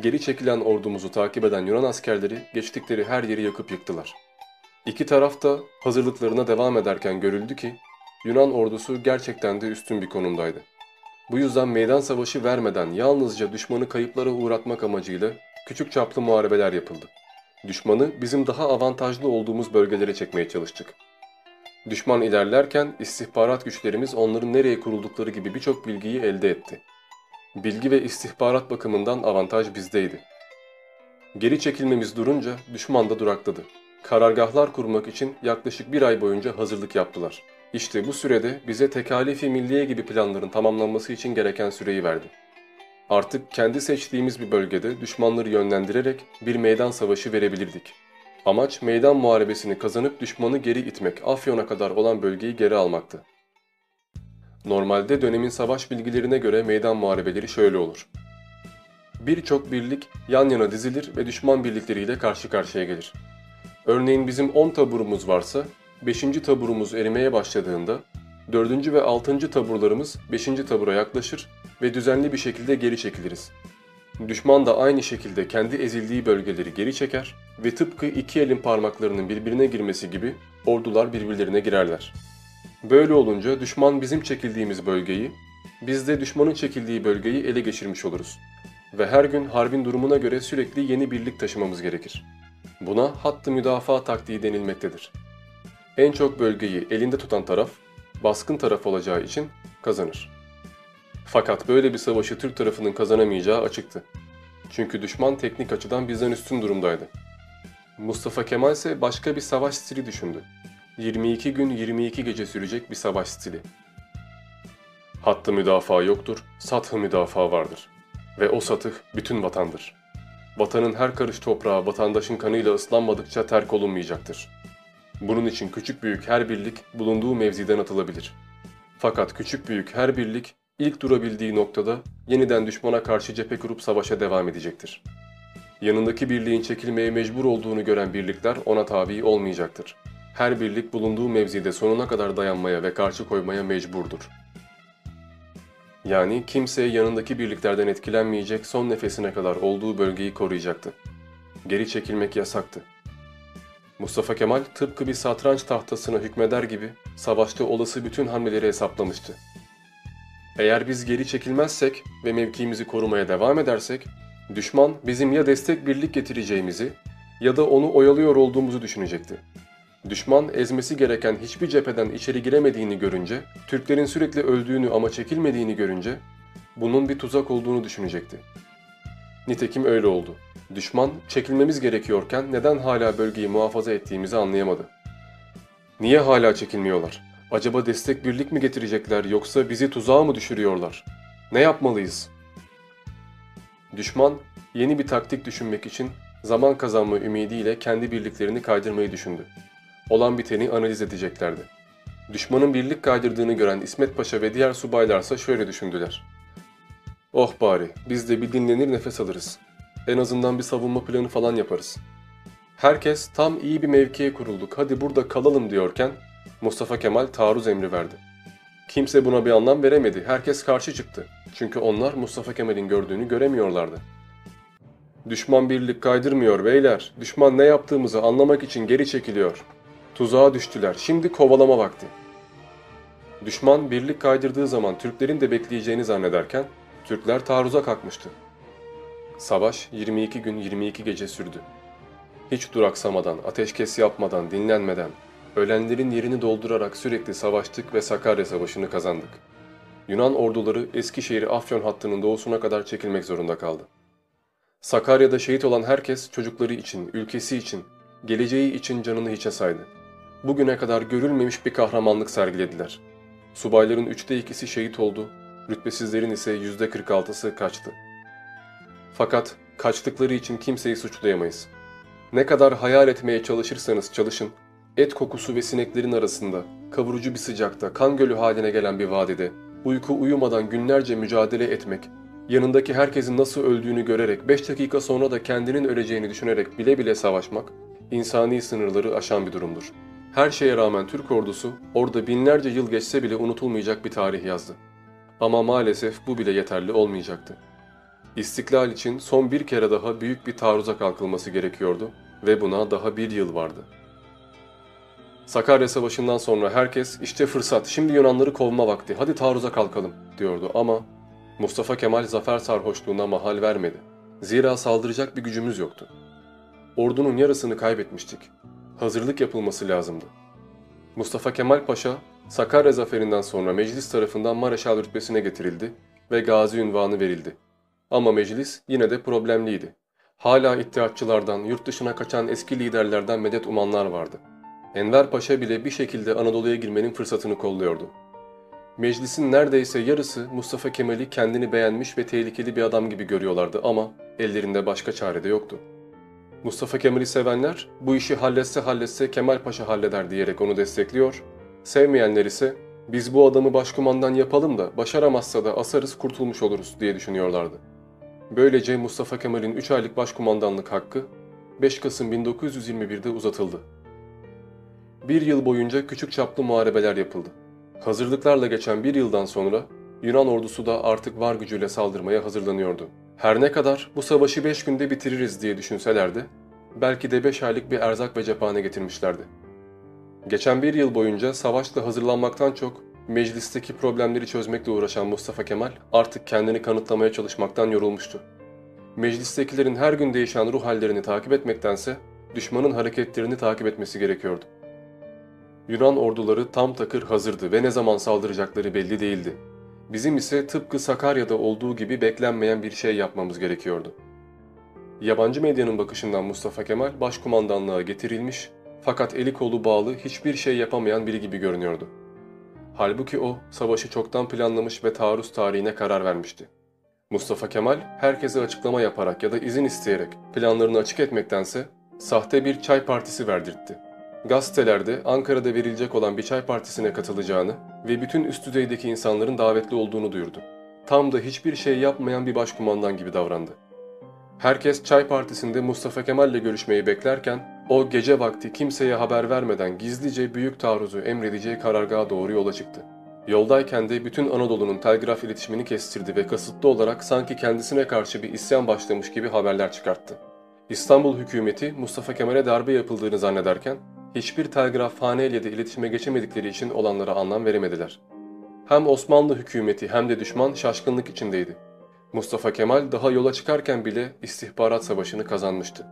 Geri çekilen ordumuzu takip eden Yunan askerleri geçtikleri her yeri yakıp yıktılar. İki taraf da hazırlıklarına devam ederken görüldü ki Yunan ordusu gerçekten de üstün bir konumdaydı. Bu yüzden meydan savaşı vermeden yalnızca düşmanı kayıplara uğratmak amacıyla küçük çaplı muharebeler yapıldı. Düşmanı bizim daha avantajlı olduğumuz bölgelere çekmeye çalıştık. Düşman ilerlerken istihbarat güçlerimiz onların nereye kuruldukları gibi birçok bilgiyi elde etti. Bilgi ve istihbarat bakımından avantaj bizdeydi. Geri çekilmemiz durunca düşman da durakladı. Karargahlar kurmak için yaklaşık bir ay boyunca hazırlık yaptılar. İşte bu sürede bize tekalifi milliye gibi planların tamamlanması için gereken süreyi verdi. Artık kendi seçtiğimiz bir bölgede düşmanları yönlendirerek bir meydan savaşı verebilirdik. Amaç meydan muharebesini kazanıp düşmanı geri itmek, Afyon'a kadar olan bölgeyi geri almaktı. Normalde dönemin savaş bilgilerine göre meydan muharebeleri şöyle olur. Birçok birlik yan yana dizilir ve düşman birlikleriyle karşı karşıya gelir. Örneğin bizim 10 taburumuz varsa 5. taburumuz erimeye başladığında 4. ve 6. taburlarımız 5. tabura yaklaşır ve düzenli bir şekilde geri çekiliriz. Düşman da aynı şekilde kendi ezildiği bölgeleri geri çeker ve tıpkı iki elin parmaklarının birbirine girmesi gibi ordular birbirlerine girerler. Böyle olunca düşman bizim çekildiğimiz bölgeyi, biz de düşmanın çekildiği bölgeyi ele geçirmiş oluruz. Ve her gün harbin durumuna göre sürekli yeni birlik taşımamız gerekir. Buna hattı müdafaa taktiği denilmektedir. En çok bölgeyi elinde tutan taraf, baskın taraf olacağı için kazanır. Fakat böyle bir savaşı Türk tarafının kazanamayacağı açıktı. Çünkü düşman teknik açıdan bizden üstün durumdaydı. Mustafa Kemal ise başka bir savaş stili düşündü. 22 gün 22 gece sürecek bir savaş stili. Hattı müdafaa yoktur, sathı müdafaa vardır. Ve o satıh bütün vatandır. Vatanın her karış toprağı vatandaşın kanıyla ıslanmadıkça terk olunmayacaktır. Bunun için küçük büyük her birlik bulunduğu mevziden atılabilir. Fakat küçük büyük her birlik ilk durabildiği noktada yeniden düşmana karşı cephe kurup savaşa devam edecektir. Yanındaki birliğin çekilmeye mecbur olduğunu gören birlikler ona tabi olmayacaktır. Her birlik bulunduğu mevzide sonuna kadar dayanmaya ve karşı koymaya mecburdur. Yani kimseye yanındaki birliklerden etkilenmeyecek son nefesine kadar olduğu bölgeyi koruyacaktı. Geri çekilmek yasaktı. Mustafa Kemal tıpkı bir satranç tahtasına hükmeder gibi savaşta olası bütün hamleleri hesaplamıştı. Eğer biz geri çekilmezsek ve mevkiimizi korumaya devam edersek, düşman bizim ya destek birlik getireceğimizi ya da onu oyalıyor olduğumuzu düşünecekti. Düşman ezmesi gereken hiçbir cepheden içeri giremediğini görünce, Türklerin sürekli öldüğünü ama çekilmediğini görünce bunun bir tuzak olduğunu düşünecekti. Nitekim öyle oldu. Düşman çekilmemiz gerekiyorken neden hala bölgeyi muhafaza ettiğimizi anlayamadı. Niye hala çekilmiyorlar? Acaba destek birlik mi getirecekler yoksa bizi tuzağa mı düşürüyorlar? Ne yapmalıyız? Düşman yeni bir taktik düşünmek için zaman kazanma ümidiyle kendi birliklerini kaydırmayı düşündü. Olan biteni analiz edeceklerdi. Düşmanın birlik kaydırdığını gören İsmet Paşa ve diğer subaylarsa şöyle düşündüler. Oh bari biz de bir dinlenir nefes alırız. En azından bir savunma planı falan yaparız. Herkes tam iyi bir mevkiye kurulduk hadi burada kalalım diyorken Mustafa Kemal taarruz emri verdi. Kimse buna bir anlam veremedi. Herkes karşı çıktı. Çünkü onlar Mustafa Kemal'in gördüğünü göremiyorlardı. Düşman birlik kaydırmıyor beyler. Düşman ne yaptığımızı anlamak için geri çekiliyor. Tuzağa düştüler. Şimdi kovalama vakti. Düşman birlik kaydırdığı zaman Türklerin de bekleyeceğini zannederken Türkler taarruza kalkmıştı. Savaş 22 gün 22 gece sürdü. Hiç duraksamadan, ateşkes yapmadan, dinlenmeden, ölenlerin yerini doldurarak sürekli savaştık ve Sakarya Savaşı'nı kazandık. Yunan orduları Eskişehir-Afyon hattının doğusuna kadar çekilmek zorunda kaldı. Sakarya'da şehit olan herkes çocukları için, ülkesi için, geleceği için canını hiçe saydı. Bugüne kadar görülmemiş bir kahramanlık sergilediler. Subayların üçte ikisi şehit oldu, rütbesizlerin ise yüzde 46'sı kaçtı. Fakat kaçtıkları için kimseyi suçlayamayız. Ne kadar hayal etmeye çalışırsanız çalışın, et kokusu ve sineklerin arasında, kavurucu bir sıcakta, kan gölü haline gelen bir vadide, uyku uyumadan günlerce mücadele etmek, yanındaki herkesin nasıl öldüğünü görerek 5 dakika sonra da kendinin öleceğini düşünerek bile bile savaşmak, insani sınırları aşan bir durumdur. Her şeye rağmen Türk ordusu orada binlerce yıl geçse bile unutulmayacak bir tarih yazdı. Ama maalesef bu bile yeterli olmayacaktı. İstiklal için son bir kere daha büyük bir taarruza kalkılması gerekiyordu ve buna daha bir yıl vardı. Sakarya Savaşı'ndan sonra herkes işte fırsat, şimdi Yunanları kovma vakti, hadi taarruza kalkalım diyordu ama Mustafa Kemal zafer sarhoşluğuna mahal vermedi. Zira saldıracak bir gücümüz yoktu. Ordunun yarısını kaybetmiştik. Hazırlık yapılması lazımdı. Mustafa Kemal Paşa, Sakarya zaferinden sonra meclis tarafından Mareşal rütbesine getirildi ve gazi ünvanı verildi. Ama meclis yine de problemliydi. Hala ittihatçılardan, yurt dışına kaçan eski liderlerden medet umanlar vardı. Enver Paşa bile bir şekilde Anadolu'ya girmenin fırsatını kolluyordu. Meclisin neredeyse yarısı Mustafa Kemal'i kendini beğenmiş ve tehlikeli bir adam gibi görüyorlardı ama ellerinde başka çare de yoktu. Mustafa Kemal'i sevenler bu işi halletse halletse Kemal Paşa halleder diyerek onu destekliyor, sevmeyenler ise biz bu adamı başkumandan yapalım da başaramazsa da asarız kurtulmuş oluruz diye düşünüyorlardı. Böylece Mustafa Kemal'in 3 aylık başkumandanlık hakkı 5 Kasım 1921'de uzatıldı. Bir yıl boyunca küçük çaplı muharebeler yapıldı. Hazırlıklarla geçen bir yıldan sonra Yunan ordusu da artık var gücüyle saldırmaya hazırlanıyordu. Her ne kadar bu savaşı 5 günde bitiririz diye düşünselerdi, belki de 5 aylık bir erzak ve cephane getirmişlerdi. Geçen bir yıl boyunca savaşla hazırlanmaktan çok meclisteki problemleri çözmekle uğraşan Mustafa Kemal artık kendini kanıtlamaya çalışmaktan yorulmuştu. Meclistekilerin her gün değişen ruh hallerini takip etmektense düşmanın hareketlerini takip etmesi gerekiyordu. Yunan orduları tam takır hazırdı ve ne zaman saldıracakları belli değildi. Bizim ise tıpkı Sakarya'da olduğu gibi beklenmeyen bir şey yapmamız gerekiyordu. Yabancı medyanın bakışından Mustafa Kemal başkumandanlığa getirilmiş fakat eli kolu bağlı hiçbir şey yapamayan biri gibi görünüyordu. Halbuki o savaşı çoktan planlamış ve taarruz tarihine karar vermişti. Mustafa Kemal herkese açıklama yaparak ya da izin isteyerek planlarını açık etmektense sahte bir çay partisi verdirtti. Gazetelerde Ankara'da verilecek olan bir çay partisine katılacağını ve bütün üst düzeydeki insanların davetli olduğunu duyurdu. Tam da hiçbir şey yapmayan bir başkumandan gibi davrandı. Herkes çay partisinde Mustafa Kemal ile görüşmeyi beklerken o gece vakti kimseye haber vermeden gizlice büyük taarruzu emredeceği karargaha doğru yola çıktı. Yoldayken de bütün Anadolu'nun telgraf iletişimini kestirdi ve kasıtlı olarak sanki kendisine karşı bir isyan başlamış gibi haberler çıkarttı. İstanbul hükümeti Mustafa Kemal'e darbe yapıldığını zannederken hiçbir telgrafhane ile de iletişime geçemedikleri için olanlara anlam veremediler. Hem Osmanlı hükümeti hem de düşman şaşkınlık içindeydi. Mustafa Kemal daha yola çıkarken bile istihbarat savaşını kazanmıştı.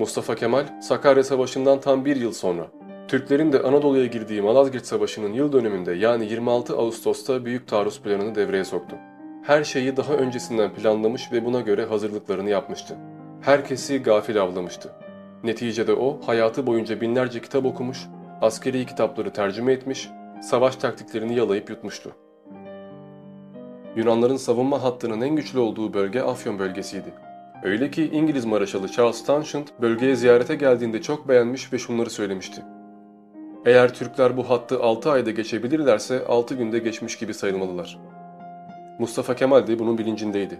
Mustafa Kemal, Sakarya Savaşı'ndan tam bir yıl sonra, Türklerin de Anadolu'ya girdiği Malazgirt Savaşı'nın yıl dönümünde yani 26 Ağustos'ta büyük taarruz planını devreye soktu. Her şeyi daha öncesinden planlamış ve buna göre hazırlıklarını yapmıştı. Herkesi gafil avlamıştı. Neticede o hayatı boyunca binlerce kitap okumuş, askeri kitapları tercüme etmiş, savaş taktiklerini yalayıp yutmuştu. Yunanların savunma hattının en güçlü olduğu bölge Afyon bölgesiydi. Öyle ki İngiliz Maraşalı Charles Townshend bölgeye ziyarete geldiğinde çok beğenmiş ve şunları söylemişti. Eğer Türkler bu hattı 6 ayda geçebilirlerse 6 günde geçmiş gibi sayılmalılar. Mustafa Kemal de bunun bilincindeydi.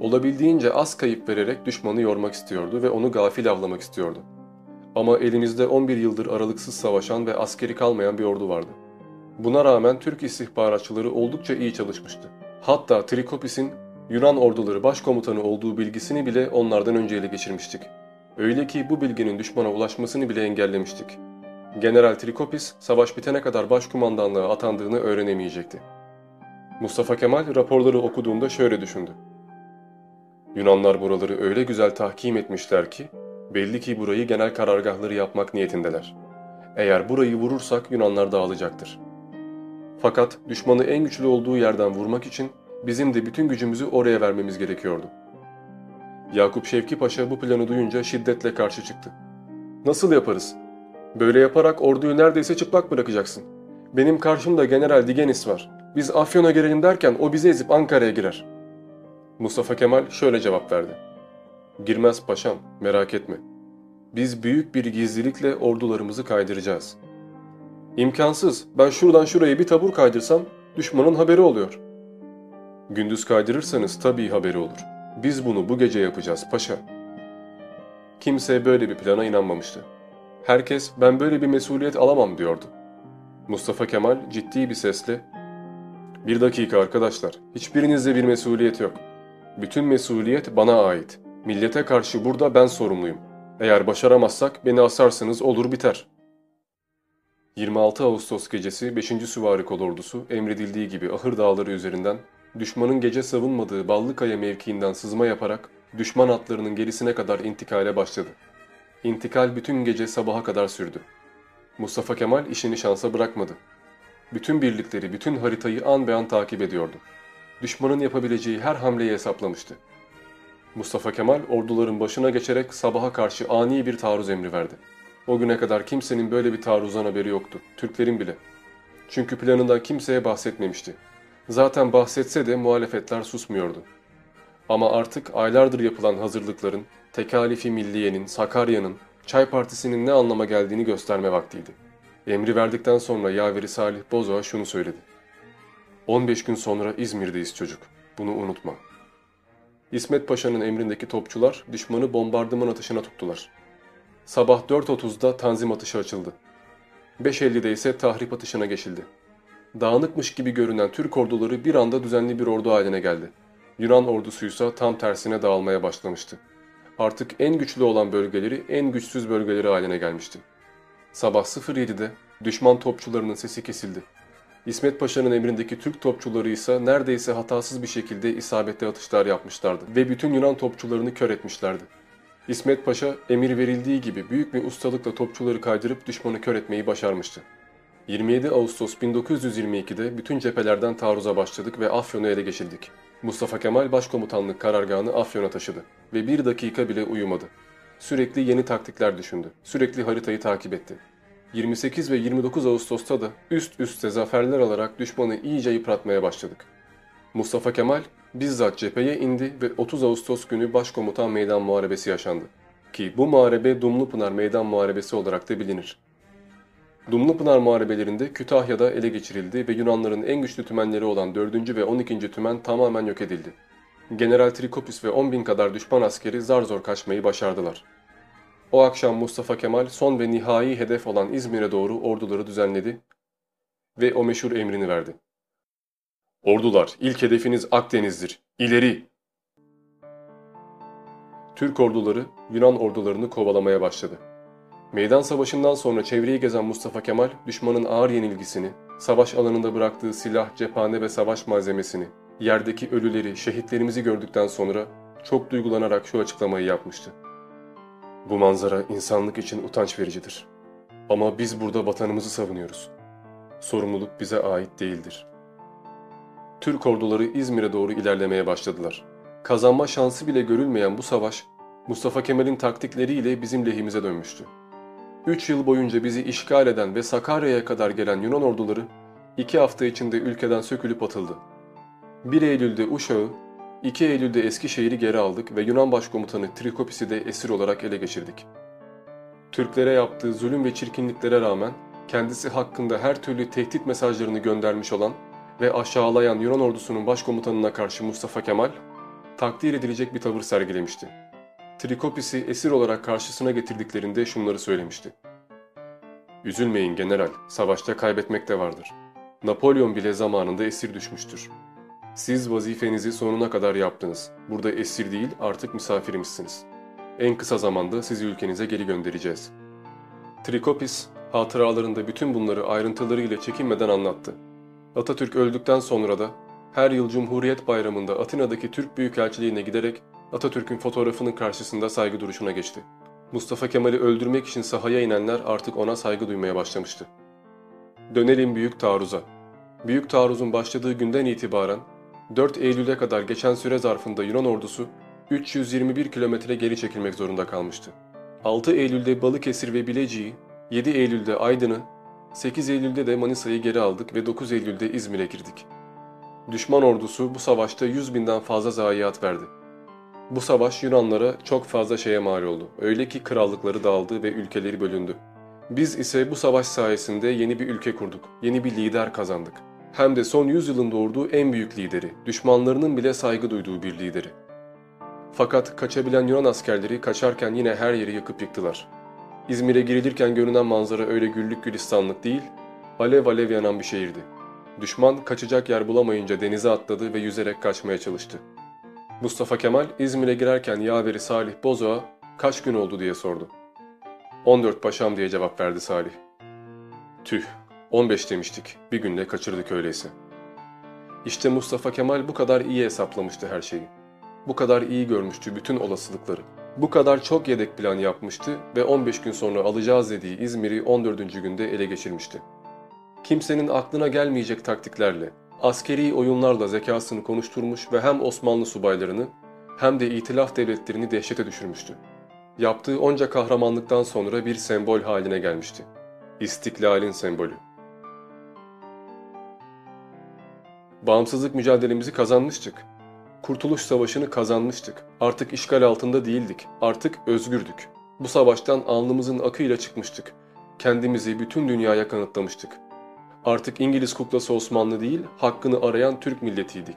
Olabildiğince az kayıp vererek düşmanı yormak istiyordu ve onu gafil avlamak istiyordu. Ama elimizde 11 yıldır aralıksız savaşan ve askeri kalmayan bir ordu vardı. Buna rağmen Türk istihbaratçıları oldukça iyi çalışmıştı. Hatta Trikopis'in Yunan orduları başkomutanı olduğu bilgisini bile onlardan önce ele geçirmiştik. Öyle ki bu bilginin düşmana ulaşmasını bile engellemiştik. General Trikopis savaş bitene kadar başkumandanlığa atandığını öğrenemeyecekti. Mustafa Kemal raporları okuduğunda şöyle düşündü. Yunanlar buraları öyle güzel tahkim etmişler ki belli ki burayı genel karargahları yapmak niyetindeler. Eğer burayı vurursak Yunanlar dağılacaktır. Fakat düşmanı en güçlü olduğu yerden vurmak için bizim de bütün gücümüzü oraya vermemiz gerekiyordu. Yakup Şevki Paşa bu planı duyunca şiddetle karşı çıktı. Nasıl yaparız? Böyle yaparak orduyu neredeyse çıplak bırakacaksın. Benim karşımda General Digenis var. Biz Afyon'a girelim derken o bizi ezip Ankara'ya girer. Mustafa Kemal şöyle cevap verdi. Girmez paşam, merak etme. Biz büyük bir gizlilikle ordularımızı kaydıracağız. İmkansız. Ben şuradan şuraya bir tabur kaydırsam düşmanın haberi oluyor. Gündüz kaydırırsanız tabii haberi olur. Biz bunu bu gece yapacağız paşa. Kimse böyle bir plana inanmamıştı. Herkes ben böyle bir mesuliyet alamam diyordu. Mustafa Kemal ciddi bir sesle ''Bir dakika arkadaşlar, hiçbirinizde bir mesuliyet yok. Bütün mesuliyet bana ait. Millete karşı burada ben sorumluyum. Eğer başaramazsak beni asarsınız olur biter.'' 26 Ağustos gecesi 5. Süvari Kolordusu emredildiği gibi Ahır Dağları üzerinden düşmanın gece savunmadığı Ballıkaya mevkiinden sızma yaparak düşman atlarının gerisine kadar intikale başladı. İntikal bütün gece sabaha kadar sürdü. Mustafa Kemal işini şansa bırakmadı. Bütün birlikleri, bütün haritayı an be an takip ediyordu. Düşmanın yapabileceği her hamleyi hesaplamıştı. Mustafa Kemal orduların başına geçerek sabaha karşı ani bir taarruz emri verdi. O güne kadar kimsenin böyle bir taarruzdan haberi yoktu, Türklerin bile. Çünkü planından kimseye bahsetmemişti. Zaten bahsetse de muhalefetler susmuyordu. Ama artık aylardır yapılan hazırlıkların, tekalifi milliyenin, Sakarya'nın, Çay Partisi'nin ne anlama geldiğini gösterme vaktiydi. Emri verdikten sonra yaveri Salih Bozoğa şunu söyledi. 15 gün sonra İzmir'deyiz çocuk. Bunu unutma. İsmet Paşa'nın emrindeki topçular düşmanı bombardıman atışına tuttular. Sabah 4.30'da tanzim atışı açıldı. 5.50'de ise tahrip atışına geçildi. Dağınıkmış gibi görünen Türk orduları bir anda düzenli bir ordu haline geldi. Yunan ordusuysa tam tersine dağılmaya başlamıştı. Artık en güçlü olan bölgeleri en güçsüz bölgeleri haline gelmişti. Sabah 07'de düşman topçularının sesi kesildi. İsmet Paşa'nın emrindeki Türk topçuları ise neredeyse hatasız bir şekilde isabetli atışlar yapmışlardı ve bütün Yunan topçularını kör etmişlerdi. İsmet Paşa emir verildiği gibi büyük bir ustalıkla topçuları kaydırıp düşmanı kör etmeyi başarmıştı. 27 Ağustos 1922'de bütün cephelerden taarruza başladık ve Afyon'u ele geçirdik. Mustafa Kemal Başkomutanlık karargahını Afyon'a taşıdı ve bir dakika bile uyumadı. Sürekli yeni taktikler düşündü. Sürekli haritayı takip etti. 28 ve 29 Ağustos'ta da üst üste zaferler alarak düşmanı iyice yıpratmaya başladık. Mustafa Kemal bizzat cepheye indi ve 30 Ağustos günü Başkomutan Meydan Muharebesi yaşandı. Ki bu muharebe Dumlupınar Meydan Muharebesi olarak da bilinir. Dumlupınar muharebelerinde Kütahya'da ele geçirildi ve Yunanların en güçlü tümenleri olan 4. ve 12. tümen tamamen yok edildi. General Trikopis ve 10 bin kadar düşman askeri zar zor kaçmayı başardılar. O akşam Mustafa Kemal son ve nihai hedef olan İzmir'e doğru orduları düzenledi ve o meşhur emrini verdi. Ordular, ilk hedefiniz Akdeniz'dir. İleri! Türk orduları Yunan ordularını kovalamaya başladı. Meydan savaşından sonra çevreyi gezen Mustafa Kemal, düşmanın ağır yenilgisini, savaş alanında bıraktığı silah, cephane ve savaş malzemesini, yerdeki ölüleri, şehitlerimizi gördükten sonra çok duygulanarak şu açıklamayı yapmıştı. Bu manzara insanlık için utanç vericidir. Ama biz burada vatanımızı savunuyoruz. Sorumluluk bize ait değildir. Türk orduları İzmir'e doğru ilerlemeye başladılar. Kazanma şansı bile görülmeyen bu savaş, Mustafa Kemal'in taktikleriyle bizim lehimize dönmüştü. Üç yıl boyunca bizi işgal eden ve Sakarya'ya kadar gelen Yunan orduları, iki hafta içinde ülkeden sökülüp atıldı. 1 Eylül'de Uşak'ı, 2 Eylül'de Eskişehir'i geri aldık ve Yunan başkomutanı Trikopis'i de esir olarak ele geçirdik. Türklere yaptığı zulüm ve çirkinliklere rağmen kendisi hakkında her türlü tehdit mesajlarını göndermiş olan ve aşağılayan Yunan ordusunun başkomutanına karşı Mustafa Kemal, takdir edilecek bir tavır sergilemişti. Trikopis'i esir olarak karşısına getirdiklerinde şunları söylemişti. Üzülmeyin general, savaşta kaybetmek de vardır. Napolyon bile zamanında esir düşmüştür. Siz vazifenizi sonuna kadar yaptınız. Burada esir değil artık misafirimizsiniz. En kısa zamanda sizi ülkenize geri göndereceğiz. Trikopis hatıralarında bütün bunları ayrıntılarıyla çekinmeden anlattı. Atatürk öldükten sonra da her yıl Cumhuriyet Bayramı'nda Atina'daki Türk Büyükelçiliğine giderek Atatürk'ün fotoğrafının karşısında saygı duruşuna geçti. Mustafa Kemal'i öldürmek için sahaya inenler artık ona saygı duymaya başlamıştı. Dönelim Büyük Taarruz'a. Büyük Taarruz'un başladığı günden itibaren 4 Eylül'e kadar geçen süre zarfında Yunan ordusu 321 kilometre geri çekilmek zorunda kalmıştı. 6 Eylül'de Balıkesir ve Bilecik'i, 7 Eylül'de Aydın'ı, 8 Eylül'de de Manisa'yı geri aldık ve 9 Eylül'de İzmir'e girdik. Düşman ordusu bu savaşta 100 binden fazla zayiat verdi. Bu savaş Yunanlara çok fazla şeye mal oldu. Öyle ki krallıkları dağıldı ve ülkeleri bölündü. Biz ise bu savaş sayesinde yeni bir ülke kurduk. Yeni bir lider kazandık. Hem de son yüzyılın doğurduğu en büyük lideri, düşmanlarının bile saygı duyduğu bir lideri. Fakat kaçabilen Yunan askerleri kaçarken yine her yeri yakıp yıktılar. İzmir'e girilirken görünen manzara öyle güllük gülistanlık değil, alev alev yanan bir şehirdi. Düşman kaçacak yer bulamayınca denize atladı ve yüzerek kaçmaya çalıştı. Mustafa Kemal İzmir'e girerken yaveri Salih Bozoğa kaç gün oldu diye sordu. 14 paşam diye cevap verdi Salih. Tüh, 15 demiştik, bir günde kaçırdık öyleyse. İşte Mustafa Kemal bu kadar iyi hesaplamıştı her şeyi. Bu kadar iyi görmüştü bütün olasılıkları. Bu kadar çok yedek plan yapmıştı ve 15 gün sonra alacağız dediği İzmir'i 14. günde ele geçirmişti. Kimsenin aklına gelmeyecek taktiklerle, askeri oyunlarla zekasını konuşturmuş ve hem Osmanlı subaylarını hem de itilaf devletlerini dehşete düşürmüştü. Yaptığı onca kahramanlıktan sonra bir sembol haline gelmişti. İstiklalin sembolü. Bağımsızlık mücadelemizi kazanmıştık. Kurtuluş Savaşı'nı kazanmıştık. Artık işgal altında değildik. Artık özgürdük. Bu savaştan alnımızın akıyla çıkmıştık. Kendimizi bütün dünyaya kanıtlamıştık. Artık İngiliz kuklası Osmanlı değil, hakkını arayan Türk milletiydik.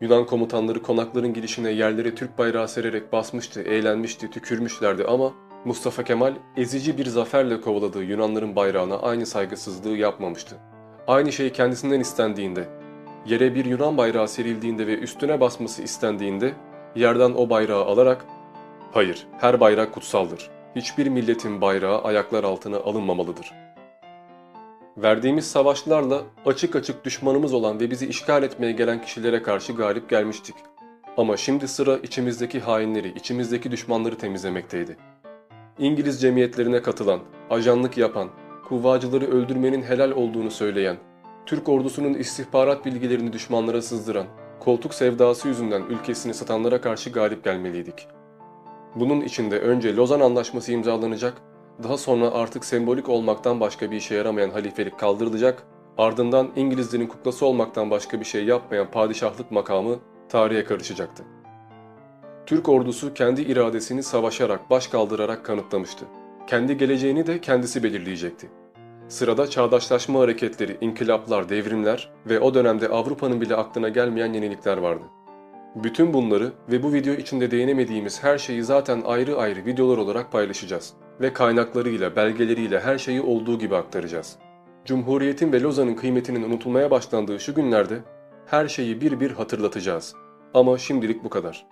Yunan komutanları konakların girişine yerlere Türk bayrağı sererek basmıştı, eğlenmişti, tükürmüşlerdi ama Mustafa Kemal ezici bir zaferle kovaladığı Yunanların bayrağına aynı saygısızlığı yapmamıştı. Aynı şey kendisinden istendiğinde, yere bir Yunan bayrağı serildiğinde ve üstüne basması istendiğinde yerden o bayrağı alarak ''Hayır, her bayrak kutsaldır. Hiçbir milletin bayrağı ayaklar altına alınmamalıdır.'' Verdiğimiz savaşlarla açık açık düşmanımız olan ve bizi işgal etmeye gelen kişilere karşı galip gelmiştik. Ama şimdi sıra içimizdeki hainleri, içimizdeki düşmanları temizlemekteydi. İngiliz cemiyetlerine katılan, ajanlık yapan, kuvvacıları öldürmenin helal olduğunu söyleyen, Türk ordusunun istihbarat bilgilerini düşmanlara sızdıran, koltuk sevdası yüzünden ülkesini satanlara karşı galip gelmeliydik. Bunun içinde önce Lozan Anlaşması imzalanacak, daha sonra artık sembolik olmaktan başka bir işe yaramayan halifelik kaldırılacak, ardından İngilizlerin kuklası olmaktan başka bir şey yapmayan padişahlık makamı tarihe karışacaktı. Türk ordusu kendi iradesini savaşarak, baş kaldırarak kanıtlamıştı. Kendi geleceğini de kendisi belirleyecekti. Sırada çağdaşlaşma hareketleri, inkılaplar, devrimler ve o dönemde Avrupa'nın bile aklına gelmeyen yenilikler vardı. Bütün bunları ve bu video içinde değinemediğimiz her şeyi zaten ayrı ayrı videolar olarak paylaşacağız ve kaynaklarıyla, belgeleriyle her şeyi olduğu gibi aktaracağız. Cumhuriyetin ve Lozan'ın kıymetinin unutulmaya başlandığı şu günlerde her şeyi bir bir hatırlatacağız. Ama şimdilik bu kadar.